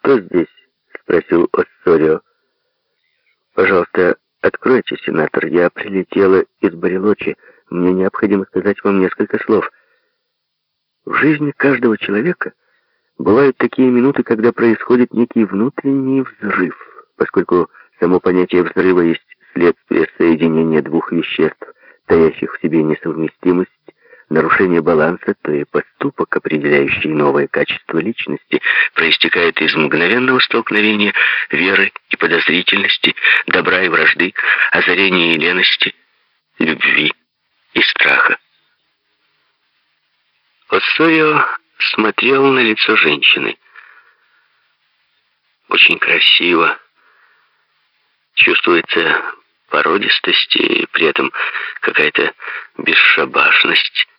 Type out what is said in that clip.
«Кто здесь?» — спросил Оссорио. «Пожалуйста, откройте, сенатор. Я прилетела из Барелочи. Мне необходимо сказать вам несколько слов. В жизни каждого человека бывают такие минуты, когда происходит некий внутренний взрыв, поскольку само понятие взрыва есть следствие соединения двух веществ, таящих в себе несовместимость, нарушение баланса, то и поступок, определяющий новое качество личности, проистекает из мгновенного столкновения веры и подозрительности, добра и вражды, озарения и лености, любви и страха. Оссорио смотрел на лицо женщины. Очень красиво. Чувствуется породистость и при этом какая-то бесшабашность.